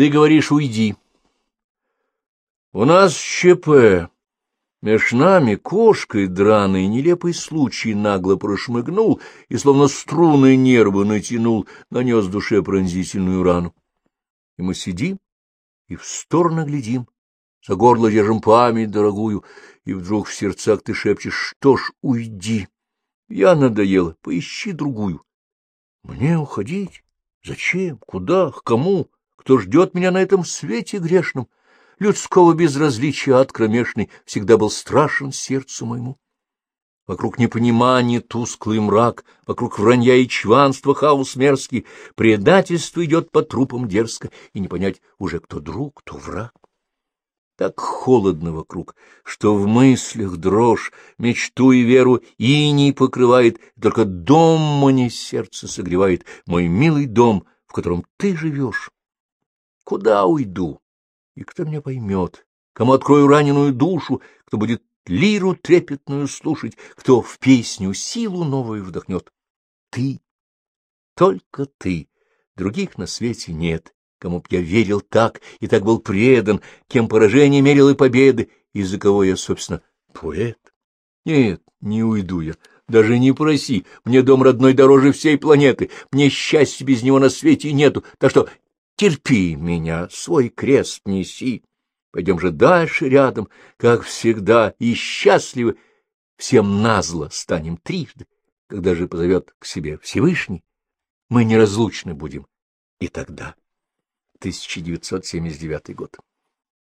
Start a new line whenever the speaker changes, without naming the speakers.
Ты говоришь, уйди. У нас ЧП. Меж нами кошкой драный нелепый случай нагло прошмыгнул и, словно струны нервы натянул, нанес душе пронзительную рану. И мы сидим и в сторону глядим, за горло держим память дорогую, и вдруг в сердцах ты шепчешь, что ж, уйди. Я надоела, поищи другую. Мне уходить? Зачем? Куда? К кому? Кто ждет меня на этом свете грешном? Людского безразличия ад кромешный всегда был страшен сердцу моему. Вокруг непонимания тусклый мрак, вокруг вранья и чванства хаос мерзкий, предательство идет по трупам дерзко, и не понять уже, кто друг, кто враг. Так холодно вокруг, что в мыслях дрожь, мечту и веру иней покрывает, только дом мне сердце согревает, мой милый дом, в котором ты живешь. Куда уйду? И кто меня поймет? Кому открою раненую душу? Кто будет лиру трепетную слушать? Кто в песню силу новую вдохнет? Ты, только ты, других на свете нет кому б я верил так и так был предан, кем поражение мерил и победы, из-за кого я, собственно, поэт. Нет, не уйду я, даже не проси, мне дом родной дороже всей планеты, мне счастья без него на свете нету, так что терпи меня, свой крест неси. Пойдем же дальше рядом, как всегда, и счастливы всем назло станем трижды, когда же позовет к себе Всевышний, мы неразлучны будем и тогда. 1979 год.